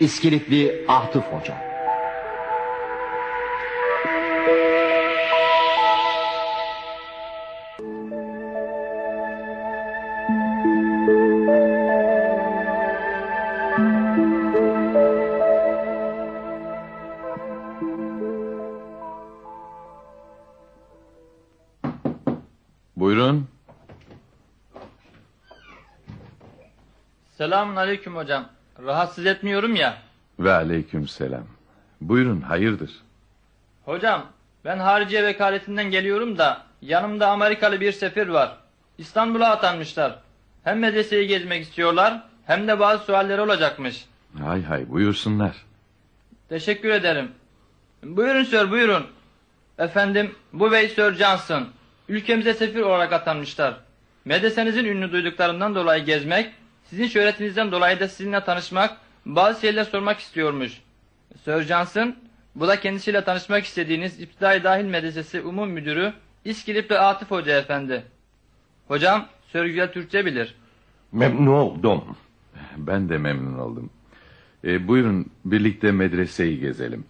İskilipli Atıf Hoca. Buyurun. Selamun aleyküm hocam. Rahatsız etmiyorum ya. Ve aleyküm selam. Buyurun hayırdır? Hocam ben hariciye vekaletinden geliyorum da yanımda Amerikalı bir sefir var. İstanbul'a atanmışlar. Hem medreseyi gezmek istiyorlar hem de bazı sualleri olacakmış. Hay hay buyursunlar. Teşekkür ederim. Buyurun sir buyurun. Efendim bu bey Sir Johnson. Ülkemize sefir olarak atanmışlar. Medresenizin ünlü duyduklarından dolayı gezmek, sizin şöhretinizden dolayı da sizinle tanışmak, bazı şeyler sormak istiyormuş. Sir Johnson, bu da kendisiyle tanışmak istediğiniz İptidai Dahil Medresesi Umum Müdürü İskilipli Atıf Hoca Efendi. Hocam, Sir güzel Türkçe bilir. Memnun oldum. Ben de memnun oldum. E, buyurun birlikte medreseyi gezelim.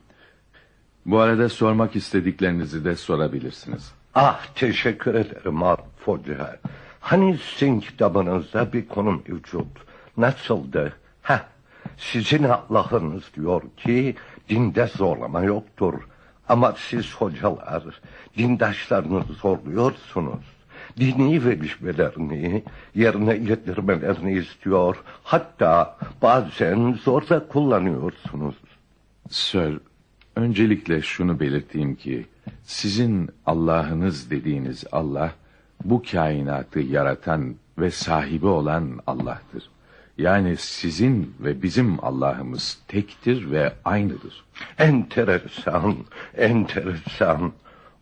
Bu arada sormak istediklerinizi de sorabilirsiniz. Ah teşekkür ederim Arif Hoca. Hani sizin kitabınızda bir konu mevcut. Nasıldı? Heh, sizin Allah'ınız diyor ki dinde zorlama yoktur. Ama siz hocalar dindaşlarınızı zorluyorsunuz. Dini vecibelerini yerine getirmelerini istiyor. Hatta bazen zorla kullanıyorsunuz. Sir, öncelikle şunu belirteyim ki sizin Allah'ınız dediğiniz Allah bu kainatı yaratan ve sahibi olan Allah'tır. Yani sizin ve bizim Allah'ımız tektir ve aynıdır. Enteresan, enteresan.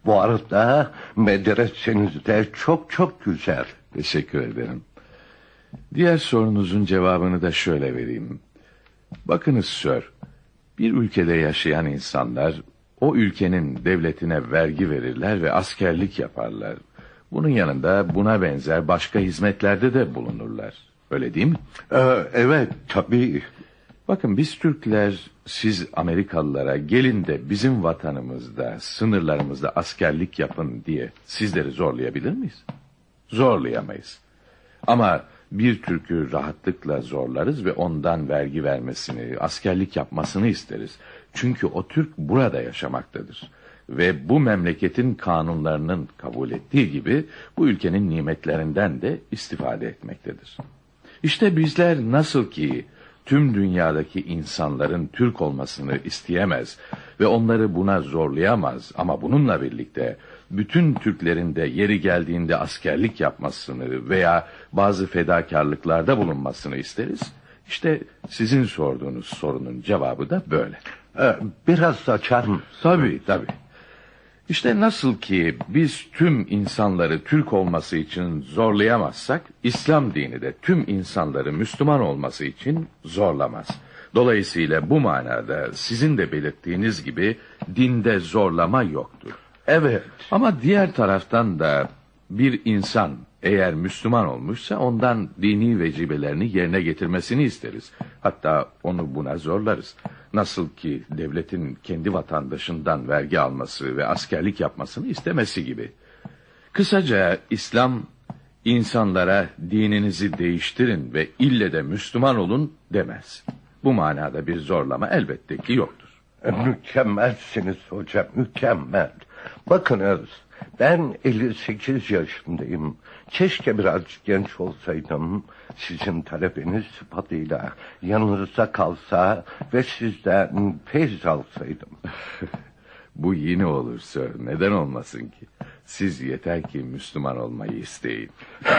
Bu arada medreseniz de çok çok güzel. Teşekkür ederim. Diğer sorunuzun cevabını da şöyle vereyim. Bakınız Sir, bir ülkede yaşayan insanlar o ülkenin devletine vergi verirler ve askerlik yaparlar. Bunun yanında buna benzer başka hizmetlerde de bulunurlar. Öyle değil mi? Ee, evet tabii. Bakın biz Türkler siz Amerikalılara gelin de bizim vatanımızda, sınırlarımızda askerlik yapın diye sizleri zorlayabilir miyiz? Zorlayamayız. Ama bir Türk'ü rahatlıkla zorlarız ve ondan vergi vermesini, askerlik yapmasını isteriz. Çünkü o Türk burada yaşamaktadır. Ve bu memleketin kanunlarının kabul ettiği gibi bu ülkenin nimetlerinden de istifade etmektedir. İşte bizler nasıl ki tüm dünyadaki insanların Türk olmasını isteyemez ve onları buna zorlayamaz ama bununla birlikte bütün Türklerin de yeri geldiğinde askerlik yapmasını veya bazı fedakarlıklarda bulunmasını isteriz. İşte sizin sorduğunuz sorunun cevabı da böyle. Ee, biraz açar mısın? Tabii tabii. İşte nasıl ki biz tüm insanları Türk olması için zorlayamazsak, İslam dini de tüm insanları Müslüman olması için zorlamaz. Dolayısıyla bu manada sizin de belirttiğiniz gibi dinde zorlama yoktur. Evet. Ama diğer taraftan da bir insan eğer Müslüman olmuşsa ondan dini vecibelerini yerine getirmesini isteriz. Hatta onu buna zorlarız. Nasıl ki devletin kendi vatandaşından vergi alması ve askerlik yapmasını istemesi gibi. Kısaca İslam insanlara dininizi değiştirin ve ille de Müslüman olun demez. Bu manada bir zorlama elbette ki yoktur. E, Mükemmelsiniz hocam, mükemmel. Bakınız, ben 58 yaşındayım. Keşke biraz genç olsaydım. Sizin talebeniz sıfatıyla yanınızda kalsa ve sizden feyz alsaydım. Bu yine olur Sir. Neden olmasın ki? Siz yeter ki Müslüman olmayı isteyin.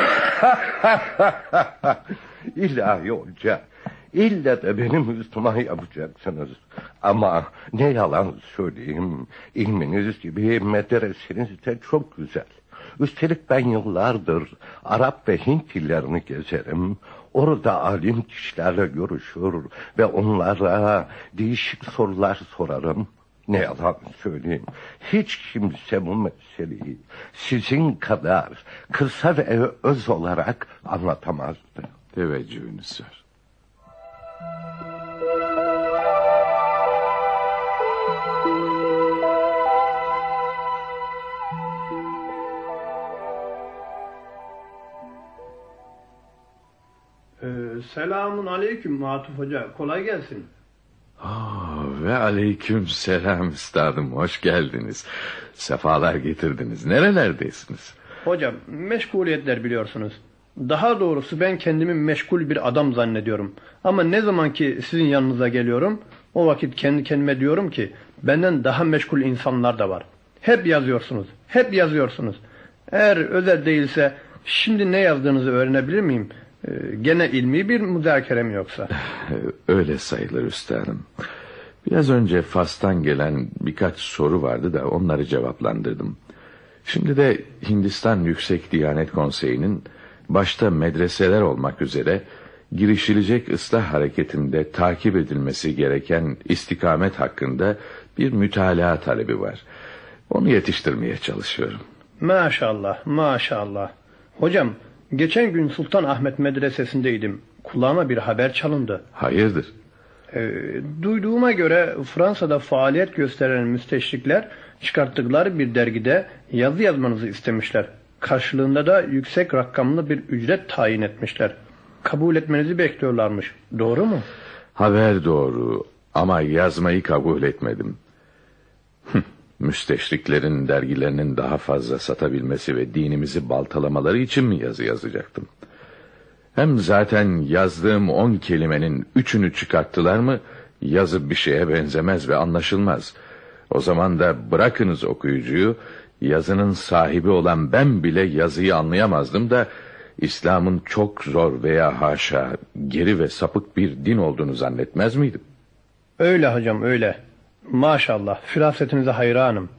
İlahi hoca, illa da beni Müslüman yapacaksınız. Ama ne yalan söyleyeyim, ilminiz gibi medreseniz de çok güzel. Üstelik ben yıllardır Arap ve Hint dillerini gezerim. Orada alim kişilerle görüşür ve onlara değişik sorular sorarım. Ne yalan söyleyeyim. Hiç kimse bu meseleyi sizin kadar kısa ve öz olarak anlatamazdı. Teveccühünüz Sir. Selamun aleyküm Matuf Hoca. Kolay gelsin. Aa, ve aleyküm selam üstadım. Hoş geldiniz. Sefalar getirdiniz. Nerelerdesiniz? Hocam meşguliyetler biliyorsunuz. Daha doğrusu ben kendimi meşgul bir adam zannediyorum. Ama ne zaman ki sizin yanınıza geliyorum o vakit kendi kendime diyorum ki benden daha meşgul insanlar da var. Hep yazıyorsunuz. Hep yazıyorsunuz. Eğer özel değilse şimdi ne yazdığınızı öğrenebilir miyim? Ee, gene ilmi bir müzakerem yoksa. Öyle sayılır üstadım. Biraz önce Fas'tan gelen birkaç soru vardı da onları cevaplandırdım. Şimdi de Hindistan Yüksek Diyanet Konseyi'nin başta medreseler olmak üzere girişilecek ıslah hareketinde takip edilmesi gereken istikamet hakkında bir mütalaa talebi var. Onu yetiştirmeye çalışıyorum. Maşallah, maşallah. Hocam, geçen gün Sultan Ahmet Medresesi'ndeydim. Kulağıma bir haber çalındı. Hayırdır? Ee, duyduğuma göre Fransa'da faaliyet gösteren müsteşrikler çıkarttıkları bir dergide yazı yazmanızı istemişler. Karşılığında da yüksek rakamlı bir ücret tayin etmişler. Kabul etmenizi bekliyorlarmış. Doğru mu? Haber doğru ama yazmayı kabul etmedim. Müsteşriklerin dergilerinin daha fazla satabilmesi ve dinimizi baltalamaları için mi yazı yazacaktım? Hem zaten yazdığım on kelimenin üçünü çıkarttılar mı yazı bir şeye benzemez ve anlaşılmaz. O zaman da bırakınız okuyucuyu yazının sahibi olan ben bile yazıyı anlayamazdım da İslam'ın çok zor veya haşa geri ve sapık bir din olduğunu zannetmez miydim? Öyle hocam öyle. Maşallah firasetinize hayranım.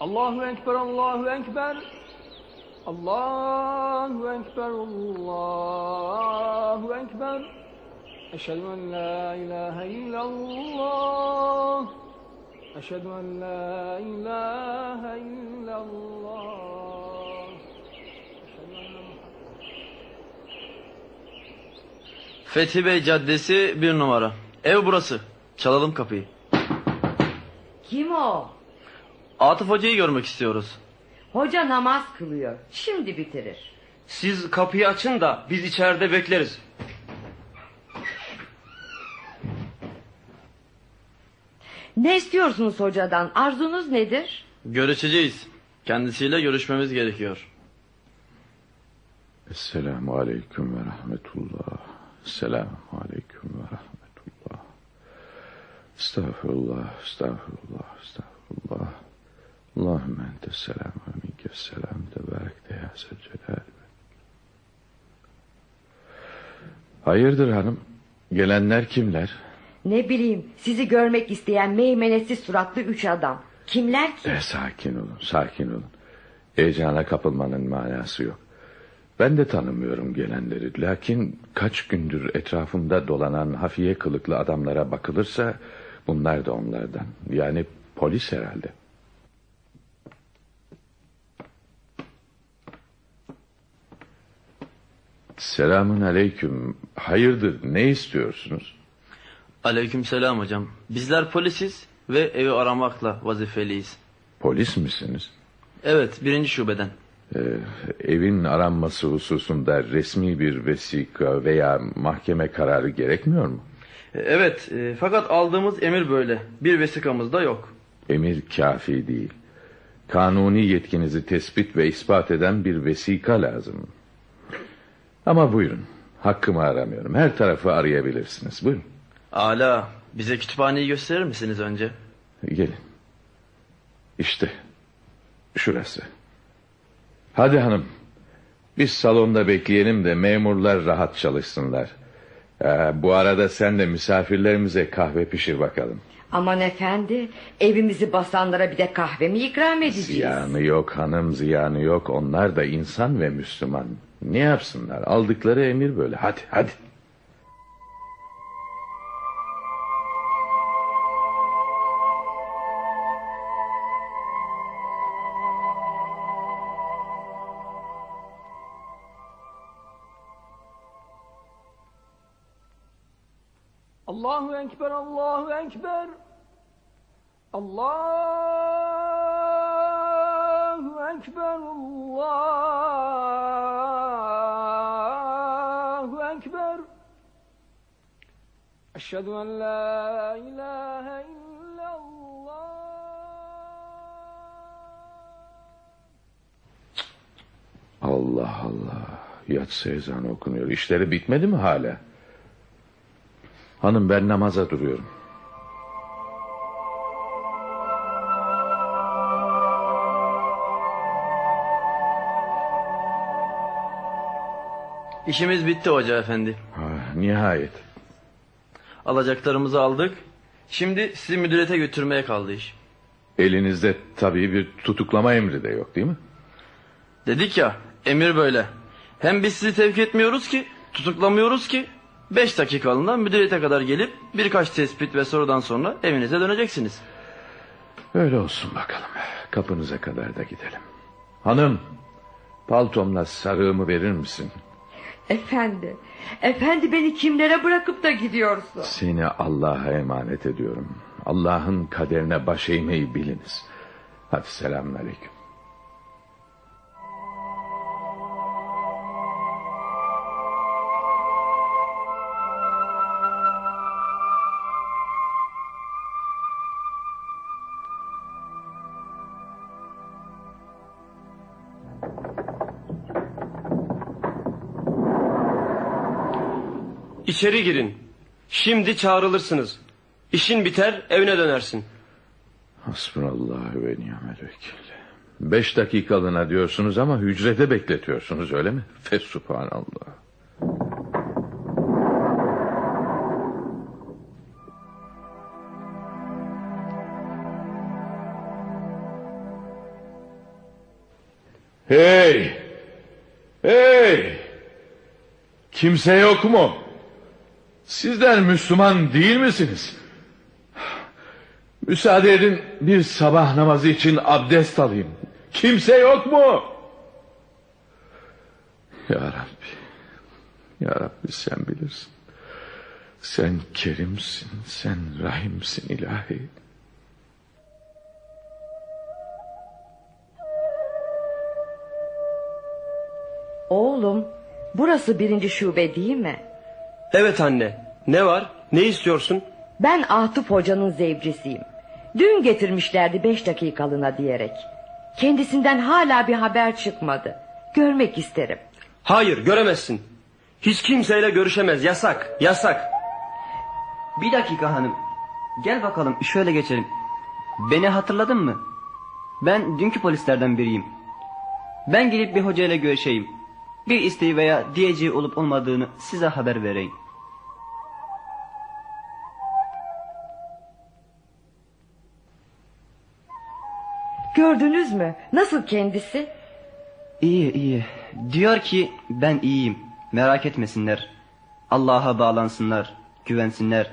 Allahu Ekber, Allahu Ekber. Allahu Ekber, Allahu Ekber. Eşhedü en la ilahe illallah. Eşhedü en la ilahe illallah. Fethi Bey Caddesi bir numara. Ev burası. Çalalım kapıyı. Kim o? Atıf Hoca'yı görmek istiyoruz. Hoca namaz kılıyor. Şimdi bitirir. Siz kapıyı açın da biz içeride bekleriz. Ne istiyorsunuz hocadan? Arzunuz nedir? Görüşeceğiz. Kendisiyle görüşmemiz gerekiyor. Esselamu aleyküm ve rahmetullah. Selamu aleyküm ve rahmetullah. Estağfurullah, estağfurullah, estağfurullah. Allahümme ente selam ve minke selam tebarek de ya zelcelal. Hayırdır hanım? Gelenler kimler? Ne bileyim sizi görmek isteyen meymenetsiz suratlı üç adam. Kimler ki? E, sakin olun, sakin olun. Heyecana kapılmanın manası yok. Ben de tanımıyorum gelenleri. Lakin kaç gündür etrafımda dolanan hafiye kılıklı adamlara bakılırsa... ...bunlar da onlardan. Yani polis herhalde. Selamun aleyküm. Hayırdır, ne istiyorsunuz? Aleykümselam hocam. Bizler polisiz ve evi aramakla vazifeliyiz. Polis misiniz? Evet birinci şubeden. Ee, evin aranması hususunda resmi bir vesika veya mahkeme kararı gerekmiyor mu? E, Evet e, fakat aldığımız emir böyle. Bir vesikamız da yok. Emir kafi değil. Kanuni yetkinizi tespit ve ispat eden bir vesika lazım. Ama buyurun. Hakkımı aramıyorum. Her tarafı arayabilirsiniz. Buyurun. Ala bize kütüphaneyi gösterir misiniz önce? Gelin. İşte. Şurası. Hadi hanım. Biz salonda bekleyelim de memurlar rahat çalışsınlar. Ee, bu arada sen de misafirlerimize kahve pişir bakalım. Aman efendi evimizi basanlara bir de kahve mi ikram edeceğiz? Ziyanı yok hanım ziyanı yok. Onlar da insan ve Müslüman. Ne yapsınlar? Aldıkları emir böyle. Hadi hadi. Allahu Ekber, Allahu Ekber. Allahu Ekber Allahu Ekber Eşhedü en la ilahe illallah Allah Allah. Yatsı ezanı okunuyor. İşleri bitmedi mi hala? Hanım ben namaza duruyorum. İşimiz bitti hoca efendi. Ha, nihayet. Alacaklarımızı aldık. Şimdi sizi müdüriyete götürmeye kaldı iş. Elinizde tabii bir tutuklama emri de yok değil mi? Dedik ya emir böyle. Hem biz sizi tevk etmiyoruz ki tutuklamıyoruz ki. Beş dakikalığına müdüriyete kadar gelip birkaç tespit ve sorudan sonra evinize döneceksiniz. Öyle olsun bakalım. Kapınıza kadar da gidelim. Hanım, paltomla sarığımı verir misin? Efendi. Efendi beni kimlere bırakıp da gidiyorsun? Seni Allah'a emanet ediyorum. Allah'ın kaderine baş eğmeyi biliniz. Hadi selamünaleyküm. İçeri girin. Şimdi çağrılırsınız. İşin biter evine dönersin. Hasbunallah ve ni'mel vekil. Beş dakikalığına diyorsunuz ama hücrede bekletiyorsunuz öyle mi? Fesubhanallah. Hey! Hey! Kimse yok mu? Sizler Müslüman değil misiniz? Müsaade edin bir sabah namazı için abdest alayım. Kimse yok mu? Ya Rabbi. Ya Rabbi sen bilirsin. Sen kerimsin, sen rahimsin ilahi. Oğlum burası birinci şube değil mi? Evet anne. Ne var? Ne istiyorsun? Ben Atıf hocanın zevcisiyim. Dün getirmişlerdi beş dakikalığına diyerek. Kendisinden hala bir haber çıkmadı. Görmek isterim. Hayır göremezsin. Hiç kimseyle görüşemez. Yasak. Yasak. Bir dakika hanım. Gel bakalım şöyle geçelim. Beni hatırladın mı? Ben dünkü polislerden biriyim. Ben gelip bir hocayla görüşeyim. Bir isteği veya diyeceği olup olmadığını size haber vereyim. Gördünüz mü? Nasıl kendisi? İyi iyi. Diyor ki ben iyiyim. Merak etmesinler. Allah'a bağlansınlar. Güvensinler.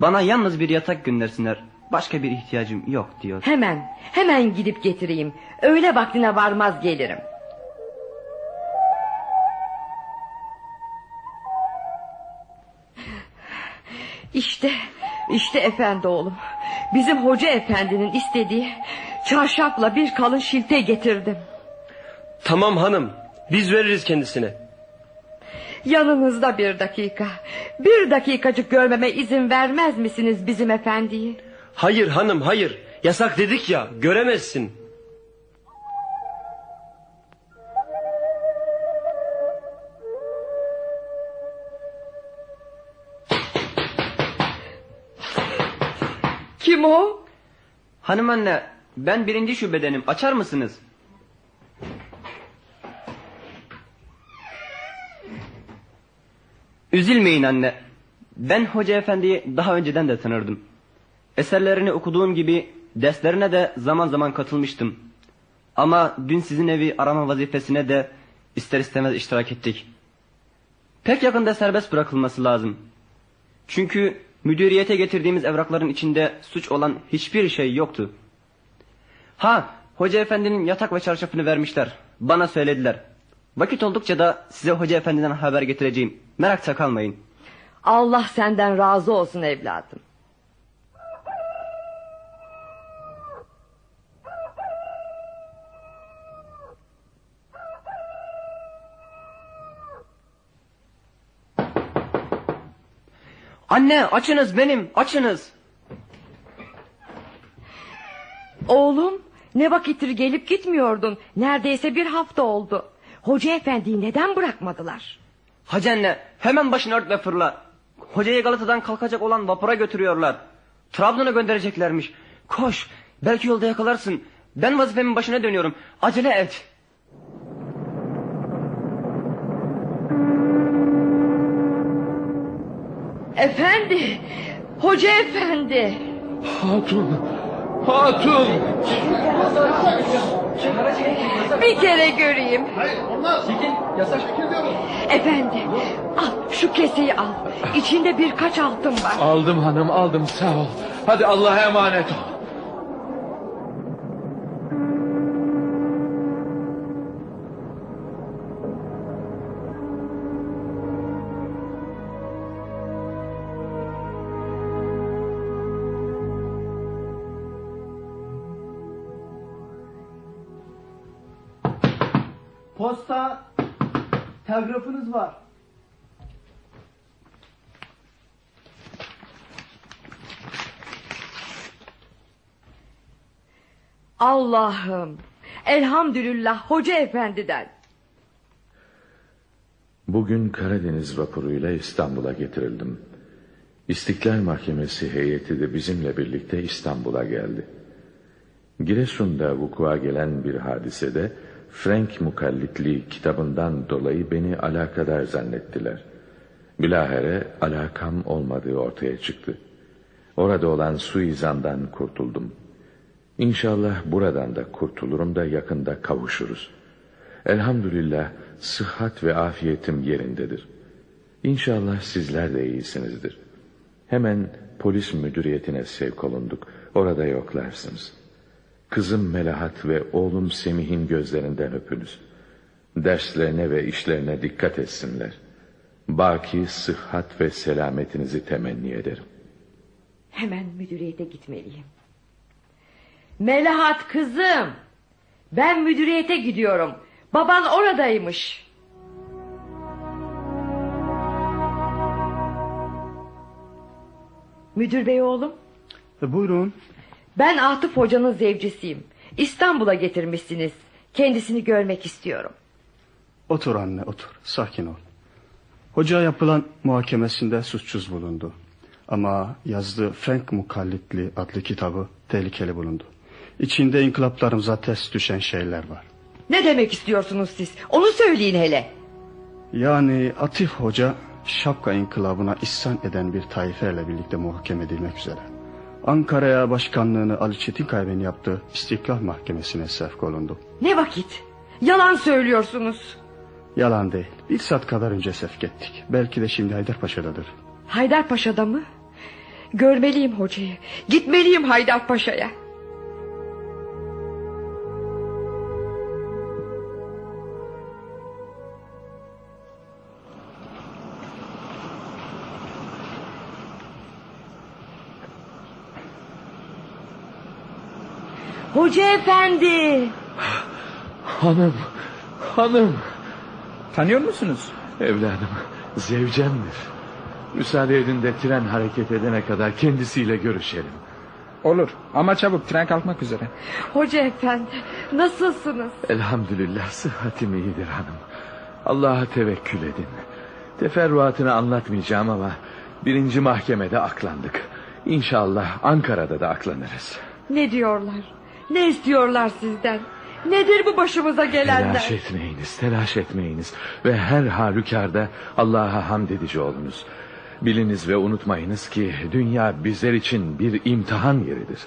Bana yalnız bir yatak göndersinler. Başka bir ihtiyacım yok diyor. Hemen, hemen gidip getireyim. Öğle vaktine varmaz gelirim. İşte, işte efendi oğlum. Bizim hoca efendinin istediği çarşafla bir kalın şilte getirdim. Tamam hanım. Biz veririz kendisine. Yanınızda bir dakika. Bir dakikacık görmeme izin vermez misiniz bizim efendiyi? Hayır hanım hayır. Yasak dedik ya göremezsin. Hanım anne ben birinci şubedenim. Açar mısınız? Üzülmeyin anne. Ben hoca efendiyi daha önceden de tanırdım. Eserlerini okuduğum gibi derslerine de zaman zaman katılmıştım. Ama dün sizin evi arama vazifesine de ister istemez iştirak ettik. Pek yakında serbest bırakılması lazım. Çünkü müdüriyete getirdiğimiz evrakların içinde suç olan hiçbir şey yoktu. Ha, hoca efendinin yatak ve çarşafını vermişler. Bana söylediler. Vakit oldukça da size hoca efendiden haber getireceğim. Merakta kalmayın. Allah senden razı olsun evladım. Anne açınız benim açınız. Oğlum ne vakittir gelip gitmiyordun. Neredeyse bir hafta oldu. Hoca efendiyi neden bırakmadılar? Hacı anne hemen başını ört ve fırla. Hocayı Galata'dan kalkacak olan vapura götürüyorlar. Trabzon'a göndereceklermiş. Koş belki yolda yakalarsın. Ben vazifemin başına dönüyorum. Acele et. Efendi, hoca efendi. Hatun, hatun. Bir kere göreyim. Efendi, al şu keseyi al. İçinde birkaç altın var. Aldım hanım aldım sağ ol. Hadi Allah'a emanet ol. Allah'ım. Elhamdülillah hoca efendiden. Bugün Karadeniz vapuruyla İstanbul'a getirildim. İstiklal Mahkemesi heyeti de bizimle birlikte İstanbul'a geldi. Giresun'da vukua gelen bir hadisede Frank Mukallitli kitabından dolayı beni alakadar zannettiler. Bilahare alakam olmadığı ortaya çıktı. Orada olan suizandan kurtuldum. İnşallah buradan da kurtulurum da yakında kavuşuruz. Elhamdülillah sıhhat ve afiyetim yerindedir. İnşallah sizler de iyisinizdir. Hemen polis müdüriyetine sevk olunduk. Orada yoklarsınız. Kızım Melahat ve oğlum Semih'in gözlerinden öpünüz. Derslerine ve işlerine dikkat etsinler. Baki sıhhat ve selametinizi temenni ederim. Hemen müdüriyete gitmeliyim. Melahat kızım. Ben müdüriyete gidiyorum. Baban oradaymış. Müdür bey oğlum. E, buyurun. Ben Atıf hocanın zevcisiyim. İstanbul'a getirmişsiniz. Kendisini görmek istiyorum. Otur anne otur. Sakin ol. Hoca yapılan muhakemesinde suçsuz bulundu. Ama yazdığı Frank Mukallitli adlı kitabı tehlikeli bulundu. İçinde inkılaplarımıza ters düşen şeyler var. Ne demek istiyorsunuz siz? Onu söyleyin hele. Yani Atif Hoca Şapka inkılabına isyan eden bir taifeyle birlikte muhakeme edilmek üzere. Ankara'ya başkanlığını Ali Çetinkaya'nın yaptığı İstiklal Mahkemesi'ne sevk olundu. Ne vakit? Yalan söylüyorsunuz. Yalan değil. Bir saat kadar önce sevk ettik. Belki de şimdi Haydarpaşa'dadır. Haydarpaşa'da mı? Görmeliyim hocayı. Gitmeliyim Haydarpaşa'ya. Hoca efendi. Hanım, hanım. Tanıyor musunuz? Evladım, zevcemdir. Müsaade edin de tren hareket edene kadar kendisiyle görüşelim. Olur ama çabuk tren kalkmak üzere. Hoca efendi nasılsınız? Elhamdülillah sıhhatim iyidir hanım. Allah'a tevekkül edin. Teferruatını anlatmayacağım ama birinci mahkemede aklandık. İnşallah Ankara'da da aklanırız. Ne diyorlar? Ne istiyorlar sizden? Nedir bu başımıza gelenler? Telaş etmeyiniz, telaş etmeyiniz. Ve her halükarda Allah'a hamd edici olunuz. Biliniz ve unutmayınız ki dünya bizler için bir imtihan yeridir.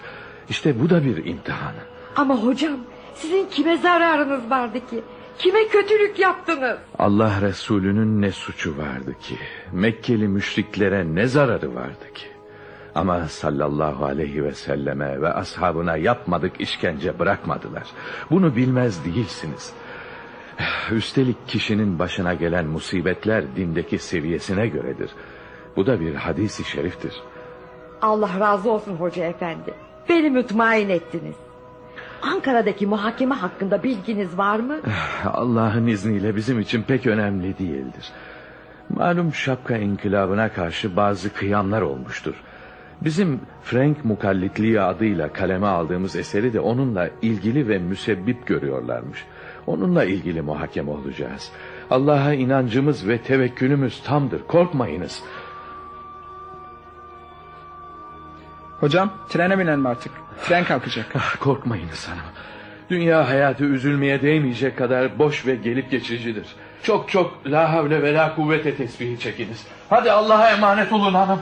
İşte bu da bir imtihan. Ama hocam sizin kime zararınız vardı ki? Kime kötülük yaptınız? Allah Resulü'nün ne suçu vardı ki? Mekkeli müşriklere ne zararı vardı ki? Ama sallallahu aleyhi ve selleme ve ashabına yapmadık işkence bırakmadılar. Bunu bilmez değilsiniz. Üstelik kişinin başına gelen musibetler dindeki seviyesine göredir. Bu da bir hadisi şeriftir. Allah razı olsun hoca efendi. Beni mutmain ettiniz. Ankara'daki muhakeme hakkında bilginiz var mı? Allah'ın izniyle bizim için pek önemli değildir. Malum şapka inkılabına karşı bazı kıyamlar olmuştur. Bizim Frank Mukallitliği adıyla kaleme aldığımız eseri de onunla ilgili ve müsebbip görüyorlarmış. Onunla ilgili muhakeme olacağız. Allah'a inancımız ve tevekkülümüz tamdır. Korkmayınız. Hocam trene binelim artık. Tren kalkacak. Ah, korkmayınız hanım. Dünya hayatı üzülmeye değmeyecek kadar boş ve gelip geçicidir. Çok çok la havle ve la kuvvete tesbihi çekiniz. Hadi Allah'a emanet olun hanım.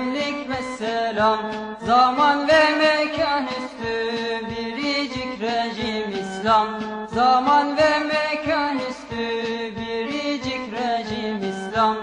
Mevsimlik vesselam Zaman ve mekan üstü biricik rejim İslam. Zaman ve mekan üstü biricik rejim İslam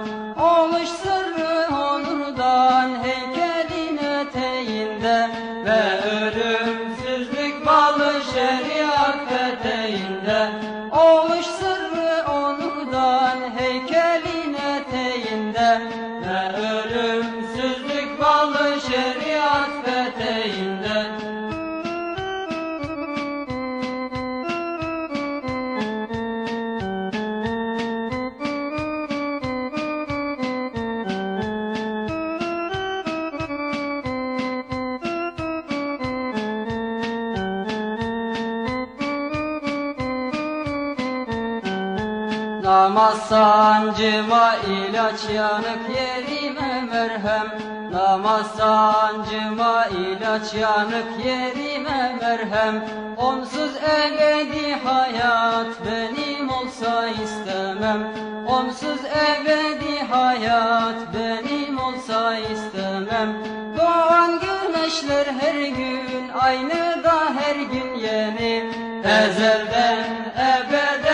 sancıma ilaç yanık yerime merhem. Namaz sancıma ilaç yanık yerime merhem. Onsuz ebedi hayat benim olsa istemem. Onsuz ebedi hayat benim olsa istemem. Doğan güneşler her gün aynı da her gün yeni. Ezelden ebede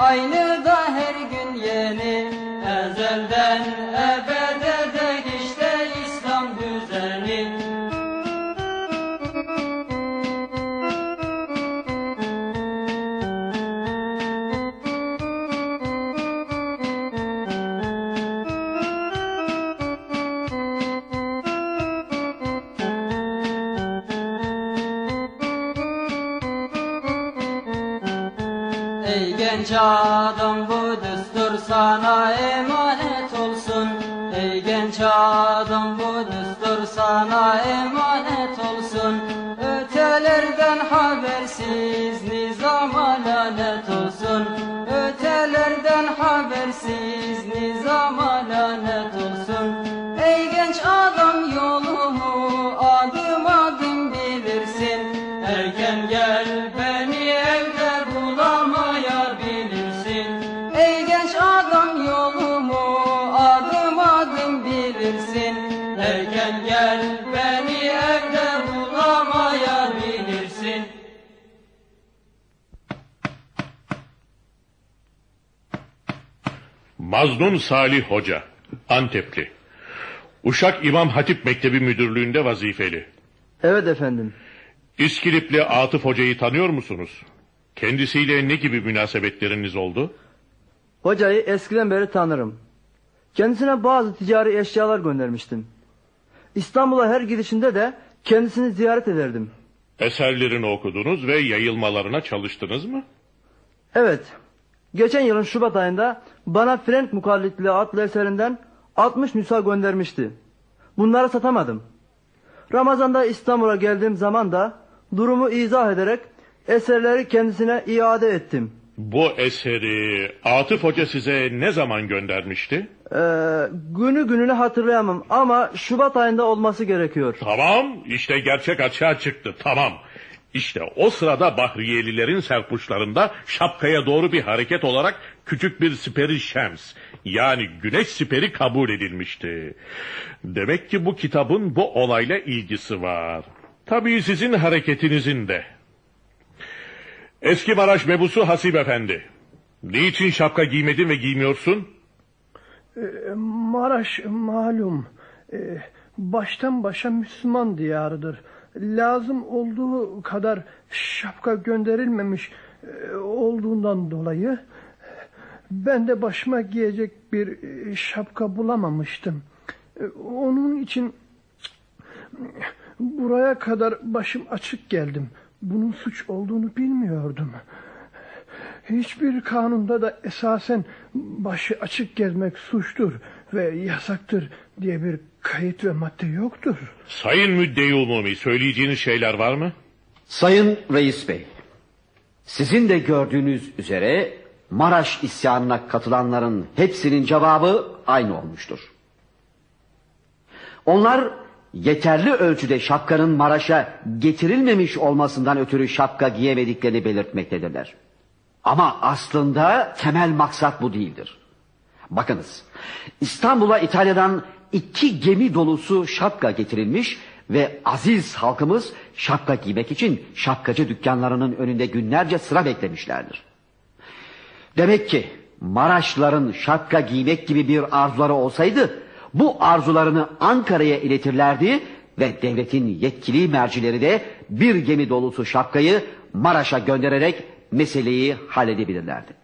aynı da her gün yeni Ezelden genç adam bu düstur sana emanet olsun. Ey genç adam bu düstur sana emanet Maznun Salih Hoca, Antepli. Uşak İmam Hatip Mektebi Müdürlüğü'nde vazifeli. Evet efendim. İskilipli Atıf Hoca'yı tanıyor musunuz? Kendisiyle ne gibi münasebetleriniz oldu? Hocayı eskiden beri tanırım. Kendisine bazı ticari eşyalar göndermiştim. İstanbul'a her gidişinde de kendisini ziyaret ederdim. Eserlerini okudunuz ve yayılmalarına çalıştınız mı? Evet. Geçen yılın Şubat ayında bana Frank Mukallitli adlı eserinden 60 nüsha göndermişti. Bunları satamadım. Ramazan'da İstanbul'a geldiğim zaman da durumu izah ederek eserleri kendisine iade ettim. Bu eseri Atıf Hoca size ne zaman göndermişti? Ee, günü gününe hatırlayamam ama Şubat ayında olması gerekiyor. Tamam işte gerçek açığa çıktı tamam. İşte o sırada Bahriyelilerin serpuşlarında şapkaya doğru bir hareket olarak küçük bir siperi şems yani güneş siperi kabul edilmişti. Demek ki bu kitabın bu olayla ilgisi var. Tabii sizin hareketinizin de. Eski Maraş mebusu Hasip Efendi. Niçin şapka giymedin ve giymiyorsun? Ee, Maraş malum e, baştan başa Müslüman diyarıdır. Lazım olduğu kadar şapka gönderilmemiş e, olduğundan dolayı ben de başıma giyecek bir e, şapka bulamamıştım. E, Onun için buraya kadar başım açık geldim. Bunun suç olduğunu bilmiyordum. Hiçbir kanunda da esasen başı açık gezmek suçtur ve yasaktır diye bir kayıt ve madde yoktur. Sayın Müddeyi Umumi söyleyeceğiniz şeyler var mı? Sayın Reis Bey, sizin de gördüğünüz üzere Maraş isyanına katılanların hepsinin cevabı aynı olmuştur. Onlar yeterli ölçüde şapkanın Maraş'a getirilmemiş olmasından ötürü şapka giyemediklerini belirtmektedirler. Ama aslında temel maksat bu değildir. Bakınız, İstanbul'a İtalya'dan iki gemi dolusu şapka getirilmiş ve aziz halkımız şapka giymek için şapkacı dükkanlarının önünde günlerce sıra beklemişlerdir. Demek ki Maraşların şapka giymek gibi bir arzuları olsaydı bu arzularını Ankara'ya iletirlerdi ve devletin yetkili mercileri de bir gemi dolusu şapkayı Maraş'a göndererek meseleyi halledebilirlerdi.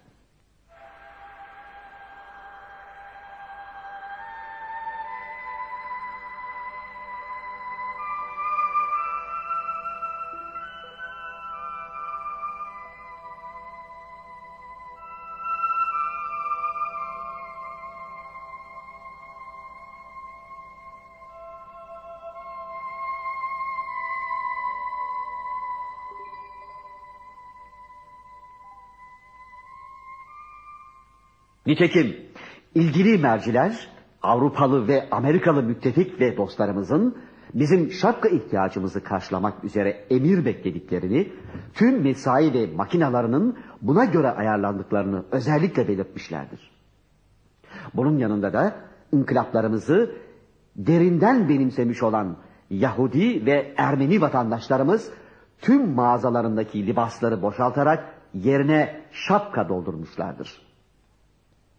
Nitekim ilgili merciler Avrupalı ve Amerikalı müttefik ve dostlarımızın bizim şapka ihtiyacımızı karşılamak üzere emir beklediklerini, tüm mesai ve makinalarının buna göre ayarlandıklarını özellikle belirtmişlerdir. Bunun yanında da inkılaplarımızı derinden benimsemiş olan Yahudi ve Ermeni vatandaşlarımız tüm mağazalarındaki libasları boşaltarak yerine şapka doldurmuşlardır.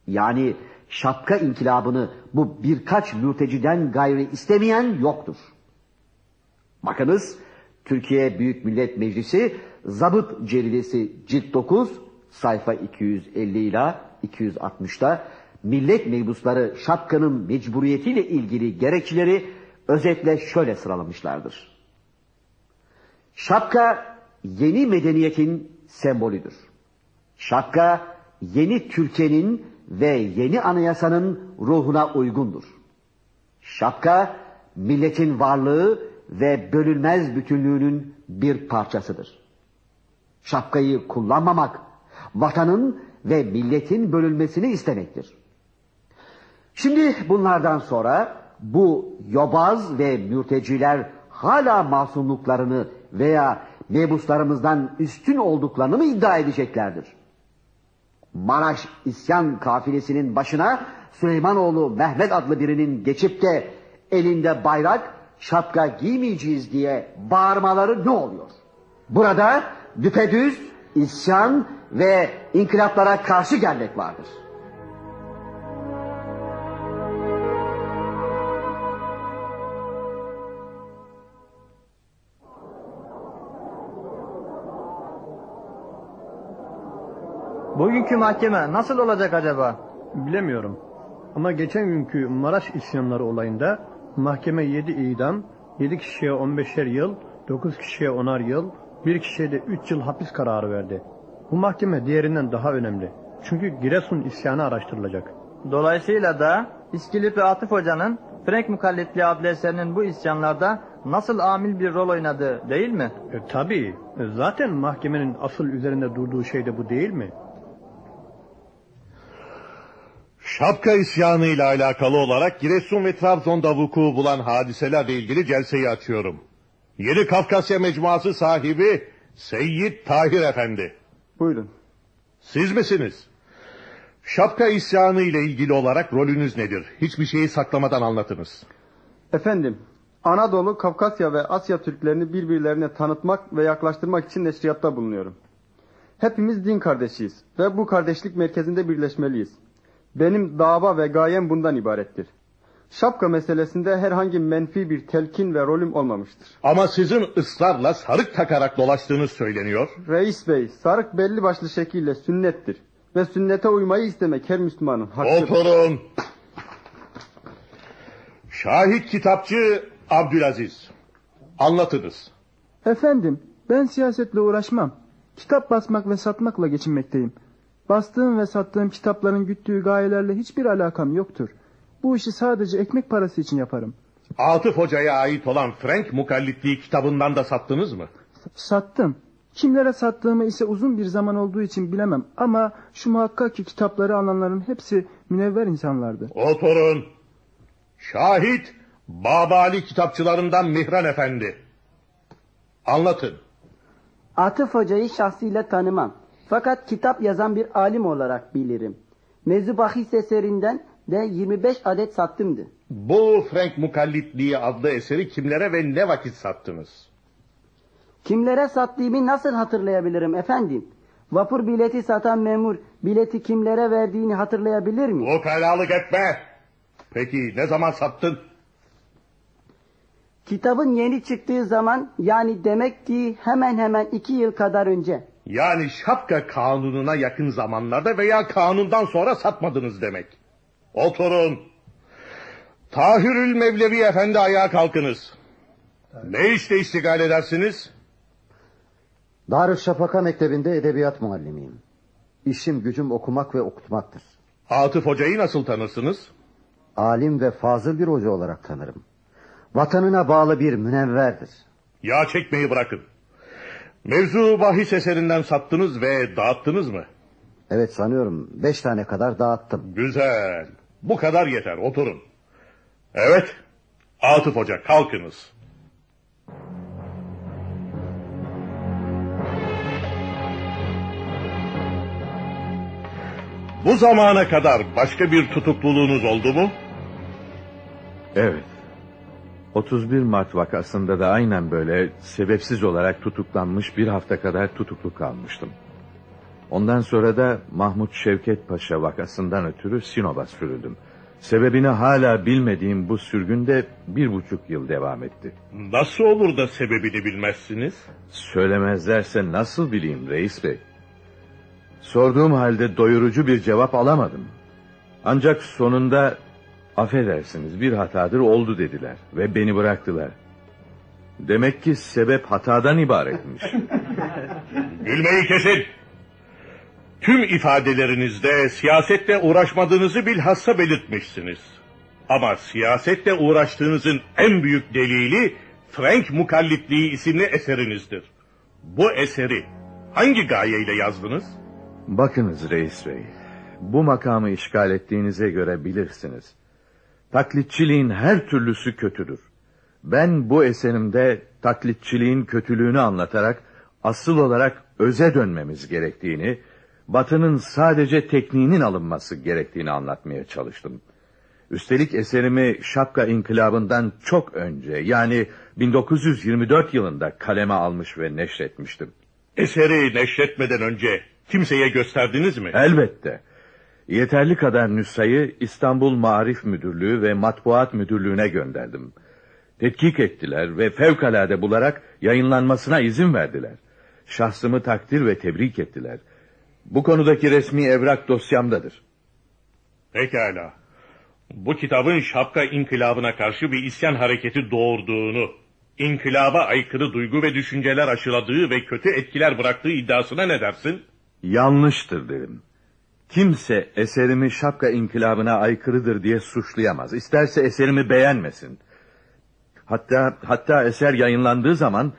Yani şapka inkılabını bu birkaç mürteciden gayri istemeyen yoktur. Bakınız Türkiye Büyük Millet Meclisi Zabıt Ceridesi cilt 9 sayfa 250 ile 260'da millet mebusları şapkanın mecburiyetiyle ilgili gerekçeleri özetle şöyle sıralamışlardır. Şapka yeni medeniyetin sembolüdür. Şapka yeni Türkiye'nin ve yeni anayasanın ruhuna uygundur. Şapka milletin varlığı ve bölünmez bütünlüğünün bir parçasıdır. Şapkayı kullanmamak vatanın ve milletin bölünmesini istemektir. Şimdi bunlardan sonra bu yobaz ve mürteciler hala masumluklarını veya mebuslarımızdan üstün olduklarını mı iddia edeceklerdir? Maraş isyan kafilesinin başına Süleymanoğlu Mehmet adlı birinin geçip de elinde bayrak şapka giymeyeceğiz diye bağırmaları ne oluyor? Burada düpedüz isyan ve inkılaplara karşı gelmek vardır. Bugünkü mahkeme nasıl olacak acaba? Bilemiyorum. Ama geçen günkü Maraş isyanları olayında mahkeme 7 idam, 7 kişiye 15'er yıl, 9 kişiye 10'ar yıl, bir kişiye de 3 yıl hapis kararı verdi. Bu mahkeme diğerinden daha önemli. Çünkü Giresun isyanı araştırılacak. Dolayısıyla da İskilip ve Atıf Hoca'nın Frank Mukallitli adlı eserinin bu isyanlarda nasıl amil bir rol oynadığı değil mi? E, tabii. E, Zaten mahkemenin asıl üzerinde durduğu şey de bu değil mi? Şapka isyanı ile alakalı olarak Giresun ve Trabzon'da vuku bulan hadiselerle ilgili celseyi açıyorum. Yeni Kafkasya Mecmuası sahibi Seyyid Tahir Efendi. Buyurun. Siz misiniz? Şapka isyanı ile ilgili olarak rolünüz nedir? Hiçbir şeyi saklamadan anlatınız. Efendim, Anadolu, Kafkasya ve Asya Türklerini birbirlerine tanıtmak ve yaklaştırmak için neşriyatta bulunuyorum. Hepimiz din kardeşiyiz ve bu kardeşlik merkezinde birleşmeliyiz. Benim dava ve gayem bundan ibarettir. Şapka meselesinde herhangi menfi bir telkin ve rolüm olmamıştır. Ama sizin ısrarla sarık takarak dolaştığınız söyleniyor. Reis bey, sarık belli başlı şekilde sünnettir. Ve sünnete uymayı istemek her Müslümanın hakkıdır. Oturun. Şahit kitapçı Abdülaziz. Anlatınız. Efendim, ben siyasetle uğraşmam. Kitap basmak ve satmakla geçinmekteyim. Bastığım ve sattığım kitapların güttüğü gayelerle hiçbir alakam yoktur. Bu işi sadece ekmek parası için yaparım. Atıf Hoca'ya ait olan Frank Mukallitliği kitabından da sattınız mı? Sattım. Kimlere sattığımı ise uzun bir zaman olduğu için bilemem. Ama şu muhakkak ki kitapları alanların hepsi münevver insanlardı. Oturun. Şahit Babali kitapçılarından Mihran Efendi. Anlatın. Atıf Hoca'yı şahsıyla tanımam. Fakat kitap yazan bir alim olarak bilirim. Mevzu bahis eserinden de 25 adet sattımdı. Bu Frank Mukallitliği adlı eseri kimlere ve ne vakit sattınız? Kimlere sattığımı nasıl hatırlayabilirim efendim? Vapur bileti satan memur bileti kimlere verdiğini hatırlayabilir mi? O kalalık etme. Peki ne zaman sattın? Kitabın yeni çıktığı zaman yani demek ki hemen hemen iki yıl kadar önce. Yani şapka kanununa yakın zamanlarda veya kanundan sonra satmadınız demek. Oturun. Tahirül Mevlevi Efendi ayağa kalkınız. Ne işte iştigal edersiniz? Darüşşafaka Mektebi'nde edebiyat muallimiyim. İşim gücüm okumak ve okutmaktır. Atıf Hoca'yı nasıl tanırsınız? Alim ve fazıl bir hoca olarak tanırım. Vatanına bağlı bir münevverdir. Yağ çekmeyi bırakın. Mevzu bahis eserinden sattınız ve dağıttınız mı? Evet sanıyorum beş tane kadar dağıttım. Güzel. Bu kadar yeter oturun. Evet. Atıf Hoca kalkınız. Bu zamana kadar başka bir tutukluluğunuz oldu mu? Evet. 31 Mart vakasında da aynen böyle sebepsiz olarak tutuklanmış bir hafta kadar tutuklu kalmıştım. Ondan sonra da Mahmut Şevket Paşa vakasından ötürü Sinop'a sürüldüm. Sebebini hala bilmediğim bu sürgün de bir buçuk yıl devam etti. Nasıl olur da sebebini bilmezsiniz? Söylemezlerse nasıl bileyim reis bey? Sorduğum halde doyurucu bir cevap alamadım. Ancak sonunda affedersiniz bir hatadır oldu dediler ve beni bıraktılar. Demek ki sebep hatadan ibaretmiş. Gülmeyi kesin. Tüm ifadelerinizde siyasetle uğraşmadığınızı bilhassa belirtmişsiniz. Ama siyasetle uğraştığınızın en büyük delili Frank Mukallitliği isimli eserinizdir. Bu eseri hangi gayeyle yazdınız? Bakınız reis bey, bu makamı işgal ettiğinize göre bilirsiniz. Taklitçiliğin her türlüsü kötüdür. Ben bu eserimde taklitçiliğin kötülüğünü anlatarak asıl olarak öze dönmemiz gerektiğini, batının sadece tekniğinin alınması gerektiğini anlatmaya çalıştım. Üstelik eserimi şapka inkılabından çok önce yani 1924 yılında kaleme almış ve neşretmiştim. Eseri neşretmeden önce kimseye gösterdiniz mi? Elbette. Yeterli kadar nüshayı İstanbul Maarif Müdürlüğü ve Matbuat Müdürlüğü'ne gönderdim. Tetkik ettiler ve fevkalade bularak yayınlanmasına izin verdiler. Şahsımı takdir ve tebrik ettiler. Bu konudaki resmi evrak dosyamdadır. Pekala. Bu kitabın şapka inkılabına karşı bir isyan hareketi doğurduğunu, inkılaba aykırı duygu ve düşünceler aşıladığı ve kötü etkiler bıraktığı iddiasına ne dersin? Yanlıştır derim. Kimse eserimi şapka inkılabına aykırıdır diye suçlayamaz. İsterse eserimi beğenmesin. Hatta hatta eser yayınlandığı zaman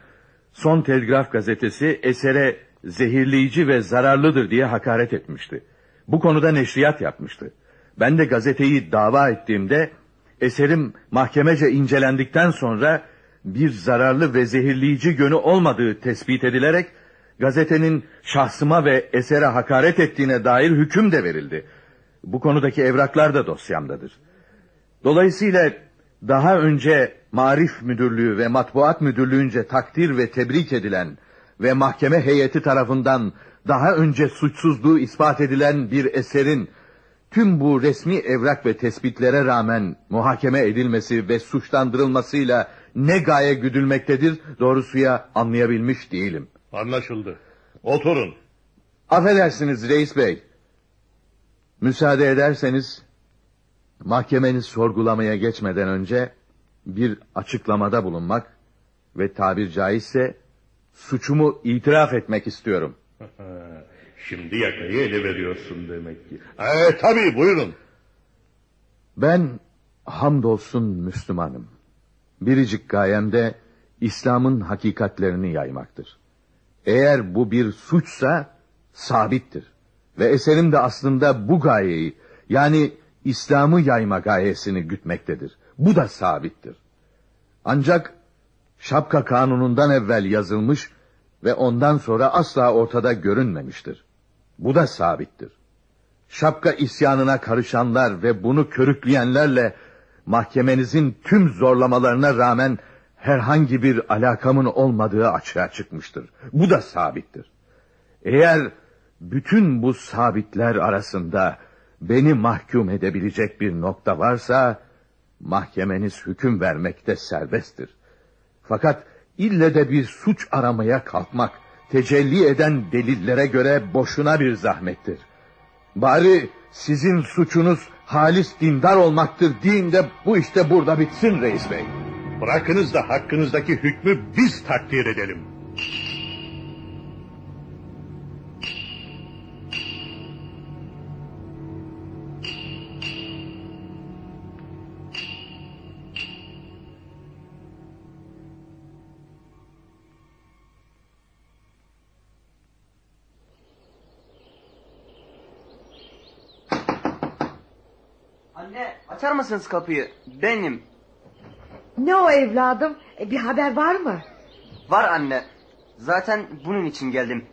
Son Telgraf gazetesi esere zehirleyici ve zararlıdır diye hakaret etmişti. Bu konuda neşriyat yapmıştı. Ben de gazeteyi dava ettiğimde eserim mahkemece incelendikten sonra bir zararlı ve zehirleyici yönü olmadığı tespit edilerek gazetenin şahsıma ve esere hakaret ettiğine dair hüküm de verildi. Bu konudaki evraklar da dosyamdadır. Dolayısıyla daha önce Marif Müdürlüğü ve Matbuat Müdürlüğü'nce takdir ve tebrik edilen ve mahkeme heyeti tarafından daha önce suçsuzluğu ispat edilen bir eserin tüm bu resmi evrak ve tespitlere rağmen muhakeme edilmesi ve suçlandırılmasıyla ne gaye güdülmektedir doğrusuya anlayabilmiş değilim. Anlaşıldı. Oturun. Affedersiniz reis bey. Müsaade ederseniz mahkemeniz sorgulamaya geçmeden önce bir açıklamada bulunmak ve tabir caizse suçumu itiraf etmek istiyorum. Şimdi yakayı ele veriyorsun demek ki. Ee, tabii buyurun. Ben hamdolsun Müslümanım. Biricik gayem de İslam'ın hakikatlerini yaymaktır. Eğer bu bir suçsa sabittir. Ve eserim de aslında bu gayeyi yani İslam'ı yayma gayesini gütmektedir. Bu da sabittir. Ancak şapka kanunundan evvel yazılmış ve ondan sonra asla ortada görünmemiştir. Bu da sabittir. Şapka isyanına karışanlar ve bunu körükleyenlerle mahkemenizin tüm zorlamalarına rağmen herhangi bir alakamın olmadığı açığa çıkmıştır. Bu da sabittir. Eğer bütün bu sabitler arasında beni mahkum edebilecek bir nokta varsa mahkemeniz hüküm vermekte serbesttir. Fakat ille de bir suç aramaya kalkmak tecelli eden delillere göre boşuna bir zahmettir. Bari sizin suçunuz halis dindar olmaktır deyin de bu işte burada bitsin reis bey. Bırakınız da hakkınızdaki hükmü biz takdir edelim. Anne açar mısınız kapıyı? Benim. Ne o evladım? E, bir haber var mı? Var anne. Zaten bunun için geldim.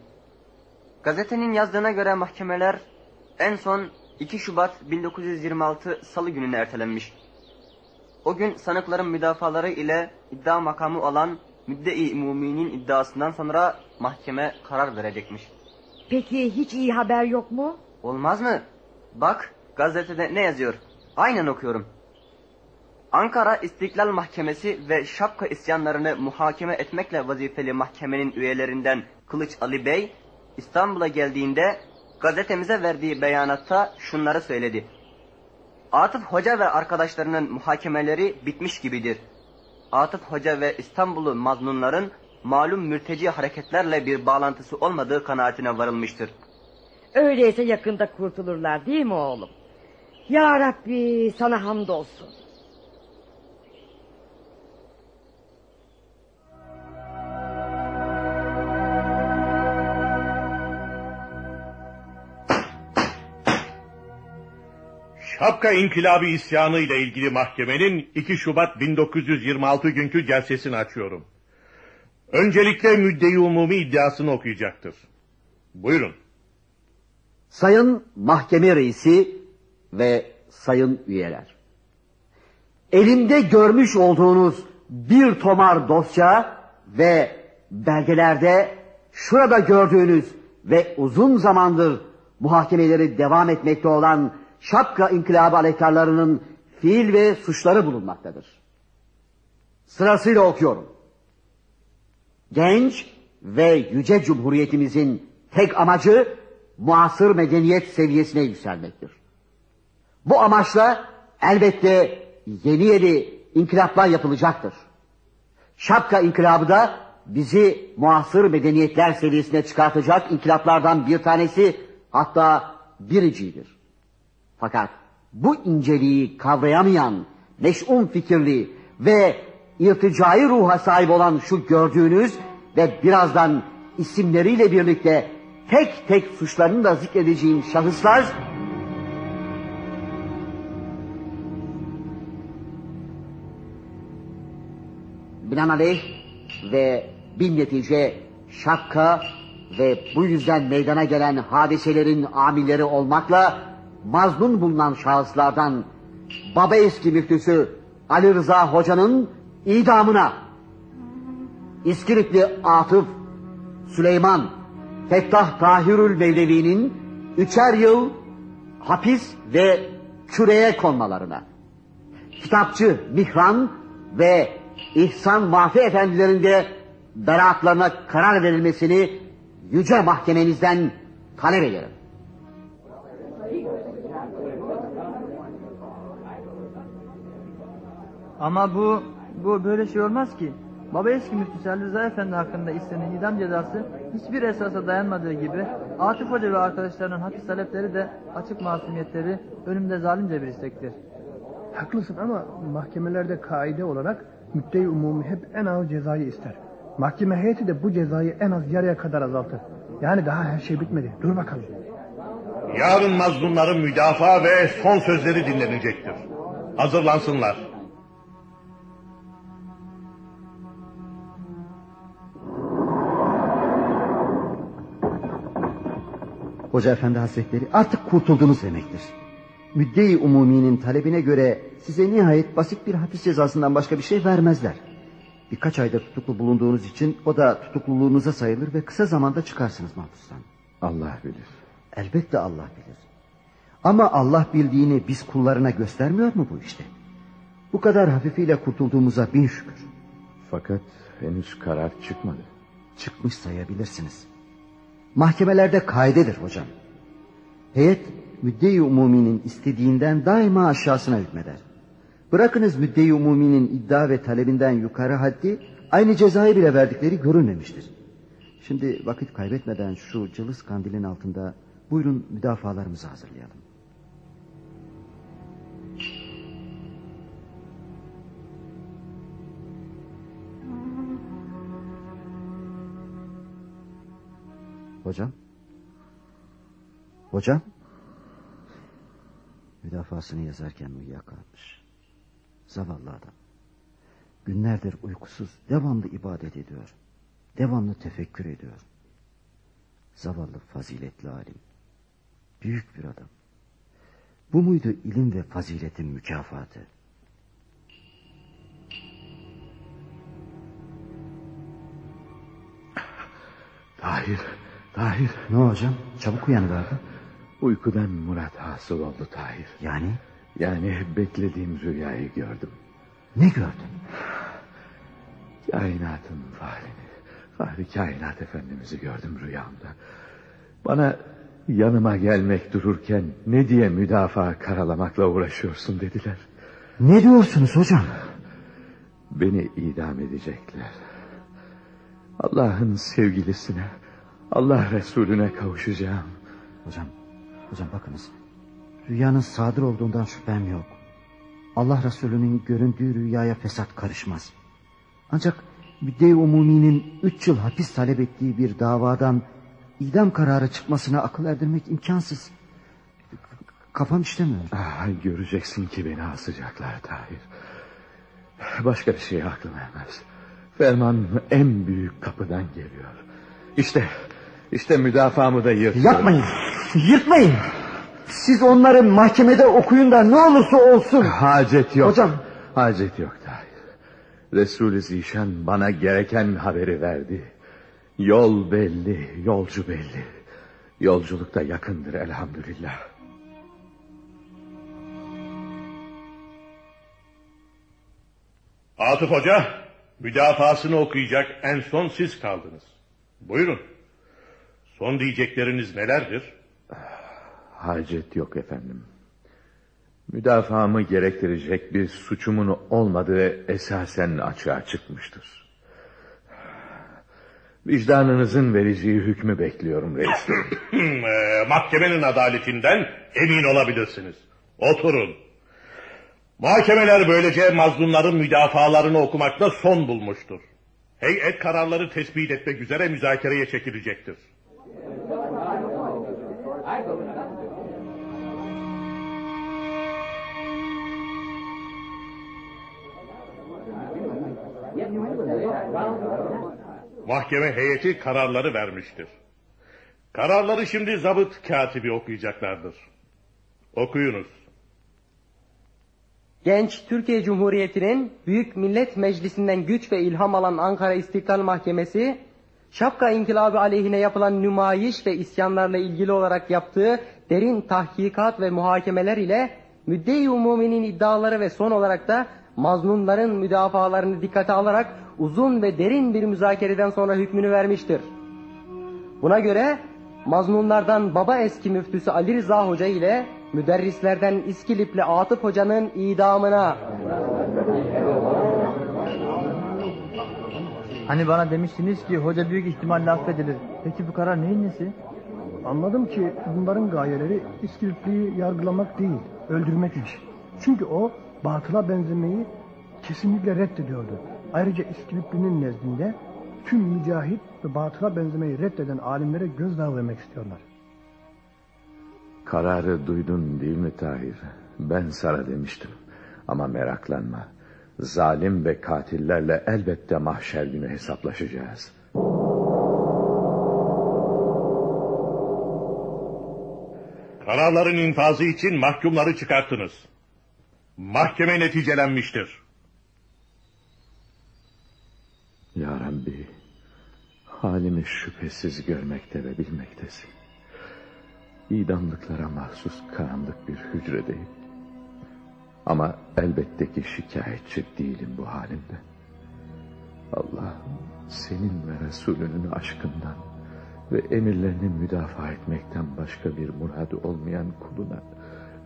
Gazetenin yazdığına göre mahkemeler en son 2 Şubat 1926 Salı gününe ertelenmiş. O gün sanıkların müdafaları ile iddia makamı olan müddei muminin iddiasından sonra mahkeme karar verecekmiş. Peki hiç iyi haber yok mu? Olmaz mı? Bak gazetede ne yazıyor? Aynen okuyorum. Ankara İstiklal Mahkemesi ve şapka isyanlarını muhakeme etmekle vazifeli mahkemenin üyelerinden Kılıç Ali Bey İstanbul'a geldiğinde gazetemize verdiği beyanatta şunları söyledi. Atıf Hoca ve arkadaşlarının muhakemeleri bitmiş gibidir. Atıf Hoca ve İstanbul'u mazlumların malum mürteci hareketlerle bir bağlantısı olmadığı kanaatine varılmıştır. Öyleyse yakında kurtulurlar değil mi oğlum? Ya Rabbi sana hamdolsun. Şapka İnkılabı isyanı ile ilgili mahkemenin 2 Şubat 1926 günkü celsesini açıyorum. Öncelikle müddei umumi iddiasını okuyacaktır. Buyurun. Sayın mahkeme reisi ve sayın üyeler. elimde görmüş olduğunuz bir tomar dosya ve belgelerde şurada gördüğünüz ve uzun zamandır muhakemeleri devam etmekte olan şapka inkılabı aleyhtarlarının fiil ve suçları bulunmaktadır. Sırasıyla okuyorum. Genç ve yüce cumhuriyetimizin tek amacı muasır medeniyet seviyesine yükselmektir. Bu amaçla elbette yeni yeni inkılaplar yapılacaktır. Şapka inkılabı da bizi muasır medeniyetler seviyesine çıkartacak inkılaplardan bir tanesi hatta biricidir. Fakat bu inceliği kavrayamayan, meş'um fikirli ve irticai ruha sahip olan şu gördüğünüz ve birazdan isimleriyle birlikte tek tek suçlarını da zikredeceğim şahıslar binaenaleyh ve bin netice şapka ve bu yüzden meydana gelen hadiselerin amilleri olmakla mazlum bulunan şahıslardan Baba eski müftüsü Ali Rıza Hoca'nın idamına İskilipli Atıf Süleyman Fettah Tahirül Mevlevi'nin üçer yıl hapis ve küreye konmalarına kitapçı Mihran ve İhsan Mahfi Efendilerinde beraatlarına karar verilmesini yüce mahkemenizden talep ederim. Ama bu bu böyle şey olmaz ki. Baba eski müftüsü Ali Rıza Efendi hakkında istenen idam cezası hiçbir esasa dayanmadığı gibi Atıf Hoca ve arkadaşlarının hapis talepleri de açık masumiyetleri önümde zalimce bir istektir. Haklısın ama mahkemelerde kaide olarak müddei umumi hep en ağır cezayı ister. Mahkeme heyeti de bu cezayı en az yarıya kadar azaltır. Yani daha her şey bitmedi. Dur bakalım. Yarın mazlumların müdafaa ve son sözleri dinlenecektir. Hazırlansınlar. Hoca Efendi Hazretleri artık kurtuldunuz demektir. Müddei umuminin talebine göre size nihayet basit bir hapis cezasından başka bir şey vermezler. Birkaç ayda tutuklu bulunduğunuz için o da tutukluluğunuza sayılır ve kısa zamanda çıkarsınız mahpustan. Allah bilir. Elbette Allah bilir. Ama Allah bildiğini biz kullarına göstermiyor mu bu işte? Bu kadar hafifiyle kurtulduğumuza bin şükür. Fakat henüz karar çıkmadı. Çıkmış sayabilirsiniz. Mahkemelerde kaidedir hocam. Heyet müddei umuminin istediğinden daima aşağısına hükmeder. Bırakınız müddei umuminin iddia ve talebinden yukarı haddi aynı cezayı bile verdikleri görülmemiştir. Şimdi vakit kaybetmeden şu cılız kandilin altında buyurun müdafalarımızı hazırlayalım. Hocam? Hocam? Müdafasını yazarken uyuyakalmış. Zavallı adam. Günlerdir uykusuz, devamlı ibadet ediyor. Devamlı tefekkür ediyor. Zavallı faziletli alim. Büyük bir adam. Bu muydu ilim ve faziletin mükafatı? Tahir, Tahir. Ne hocam? Çabuk uyanıverdi. Uykudan murat hasıl oldu Tahir. Yani? Yani beklediğim rüyayı gördüm. Ne gördün? Kainatın farini, Fahri kainat efendimizi gördüm rüyamda. Bana yanıma gelmek dururken ne diye müdafaa karalamakla uğraşıyorsun dediler. Ne diyorsunuz hocam? Beni idam edecekler. Allah'ın sevgilisine, Allah Resulüne kavuşacağım. Hocam, hocam bakınız. Rüyanın sadır olduğundan şüphem yok. Allah Resulü'nün göründüğü rüyaya fesat karışmaz. Ancak müddei umuminin üç yıl hapis talep ettiği bir davadan idam kararı çıkmasına akıl erdirmek imkansız. Kafam işlemiyor. Ah, göreceksin ki beni asacaklar Tahir. Başka bir şey aklım ermez. Ferman en büyük kapıdan geliyor. İşte, işte müdafaamı da yırtıyorum. Yapmayın, yırtmayın. Siz onları mahkemede okuyun da ne olursa olsun. Hacet yok. Hocam, Hacet yok Tahir. Resul-i Zişan bana gereken haberi verdi. Yol belli, yolcu belli. Yolculuk da yakındır elhamdülillah. Atıf Hoca müdafasını okuyacak en son siz kaldınız. Buyurun. Son diyecekleriniz nelerdir? Hacet yok efendim. Müdafaamı gerektirecek bir suçumun olmadığı esasen açığa çıkmıştır. Vicdanınızın vereceği hükmü bekliyorum reis. Ee, Mahkemenin adaletinden emin olabilirsiniz. Oturun. Mahkemeler böylece mazlumların müdafalarını okumakta son bulmuştur. Heyet kararları tespit etmek üzere müzakereye çekilecektir. Mahkeme heyeti kararları vermiştir. Kararları şimdi zabıt katibi okuyacaklardır. Okuyunuz. Genç Türkiye Cumhuriyeti'nin Büyük Millet Meclisi'nden güç ve ilham alan Ankara İstiklal Mahkemesi, Şapka İnkılabı aleyhine yapılan nümayiş ve isyanlarla ilgili olarak yaptığı derin tahkikat ve muhakemeler ile müdde-i umuminin iddiaları ve son olarak da mazlumların müdafalarını dikkate alarak uzun ve derin bir müzakereden sonra hükmünü vermiştir. Buna göre mazlumlardan baba eski müftüsü Ali Rıza Hoca ile müderrislerden İskilipli Atıf Hoca'nın idamına Hani bana demiştiniz ki hoca büyük ihtimalle affedilir. Peki bu karar neyin nesi? Anladım ki bunların gayeleri İskilipli'yi yargılamak değil, öldürmekmiş. Çünkü o batıla benzemeyi kesinlikle reddediyordu. Ayrıca İskilipli'nin nezdinde tüm mücahit ve batıla benzemeyi reddeden alimlere gözdağı vermek istiyorlar. Kararı duydun değil mi Tahir? Ben sana demiştim. Ama meraklanma. Zalim ve katillerle elbette mahşer günü hesaplaşacağız. Kararların infazı için mahkumları çıkarttınız. Mahkeme neticelenmiştir. Ya Rabbi, halimi şüphesiz görmekte ve bilmektesin. İdamlıklara mahsus karanlık bir hücredeyim. Ama elbette ki şikayetçi değilim bu halimde. Allah senin ve Resulünün aşkından ve emirlerini müdafaa etmekten başka bir muradı olmayan kuluna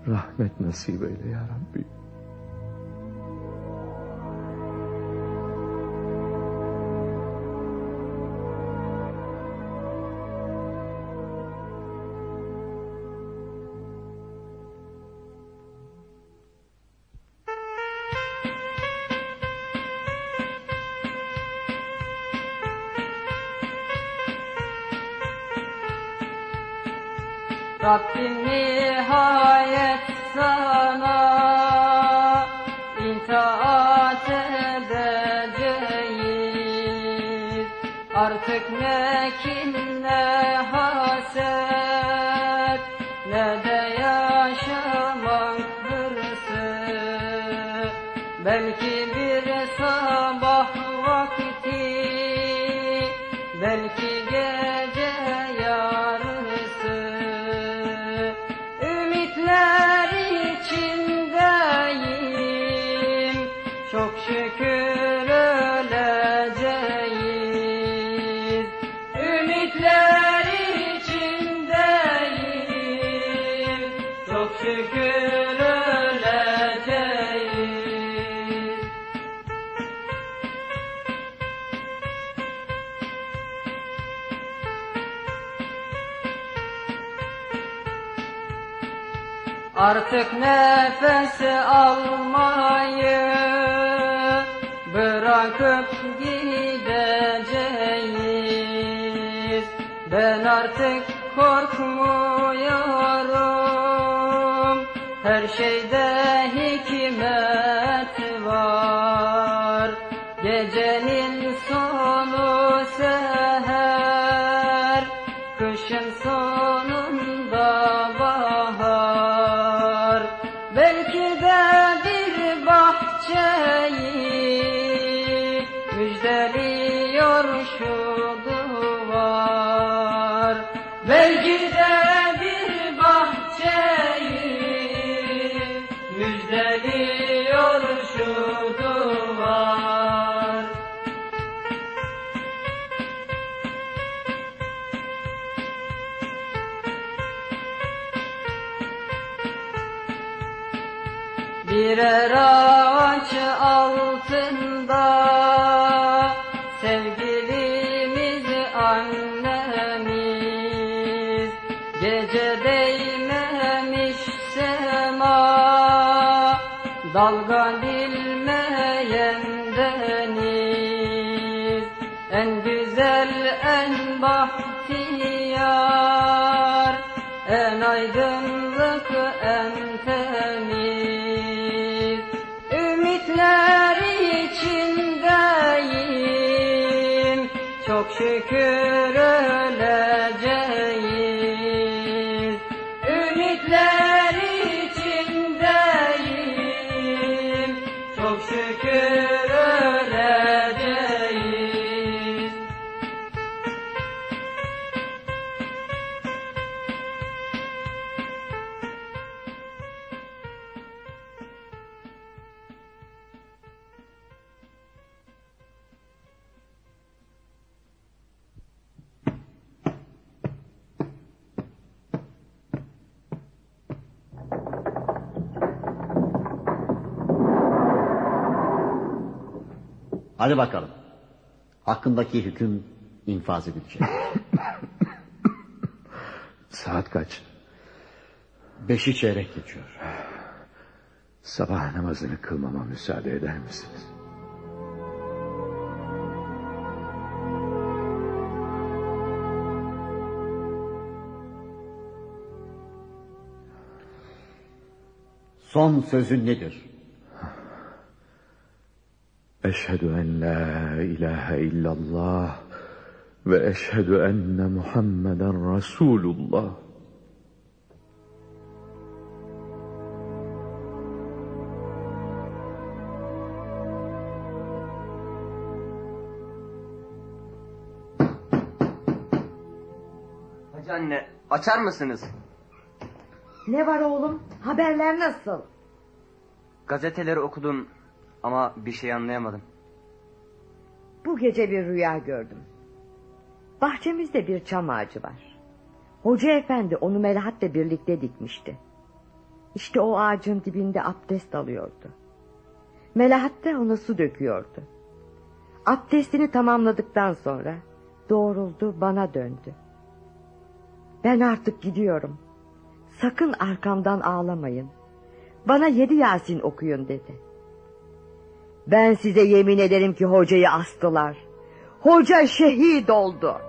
rahmet nasip eyle ya Rabbi. Artık nefes almayı bırakıp gideceğiz. Ben artık korkmuyorum. Bilmeyen deniz En güzel en bahtiyar en aydınlık en temiz. Ümitler içindeyim. Çok şükür öleceğiz Hakkındaki hüküm infaz edilecek. Saat kaç? Beşi çeyrek geçiyor. Sabah namazını kılmama müsaade eder misiniz? Son sözün nedir? Eşhedü en la ilahe illallah ve eşhedü enne Muhammeden Resulullah. Hacı anne açar mısınız? Ne var oğlum? Haberler nasıl? Gazeteleri okudum ama bir şey anlayamadım. Bu gece bir rüya gördüm. Bahçemizde bir çam ağacı var. Hoca efendi onu Melahat'le birlikte dikmişti. İşte o ağacın dibinde abdest alıyordu. Melahat da ona su döküyordu. Abdestini tamamladıktan sonra doğruldu bana döndü. Ben artık gidiyorum. Sakın arkamdan ağlamayın. Bana yedi Yasin okuyun dedi. Ben size yemin ederim ki hocayı astılar. Hoca şehit oldu.